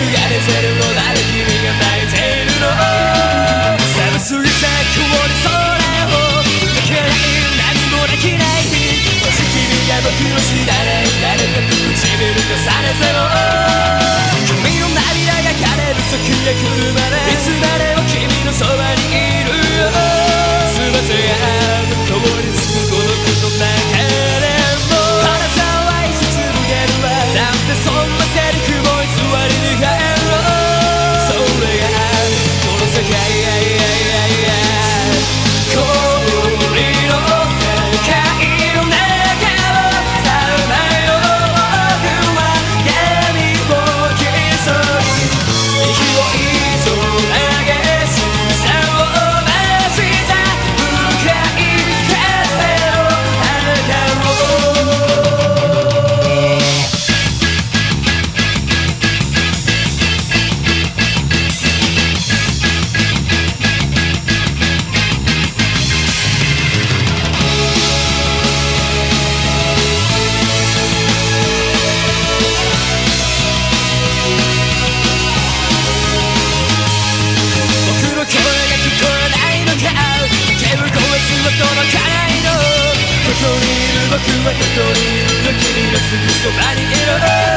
ciudades hermosas. 僕は一人いるの君のすぐそばにい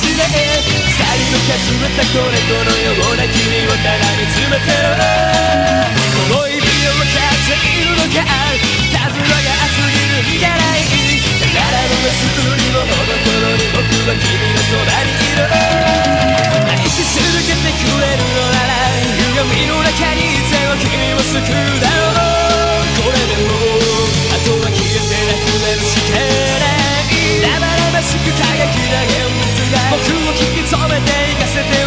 のまだらしでさりのかすめたこれとのような君をただ見つめてるこの指を分かっているのかいたずらが過ぎるんじゃないだからのがすぐにもほどほどに僕は君のそばにいる愛し続けてくれるのなら歪みの中にいても君を救うだ染めていかせて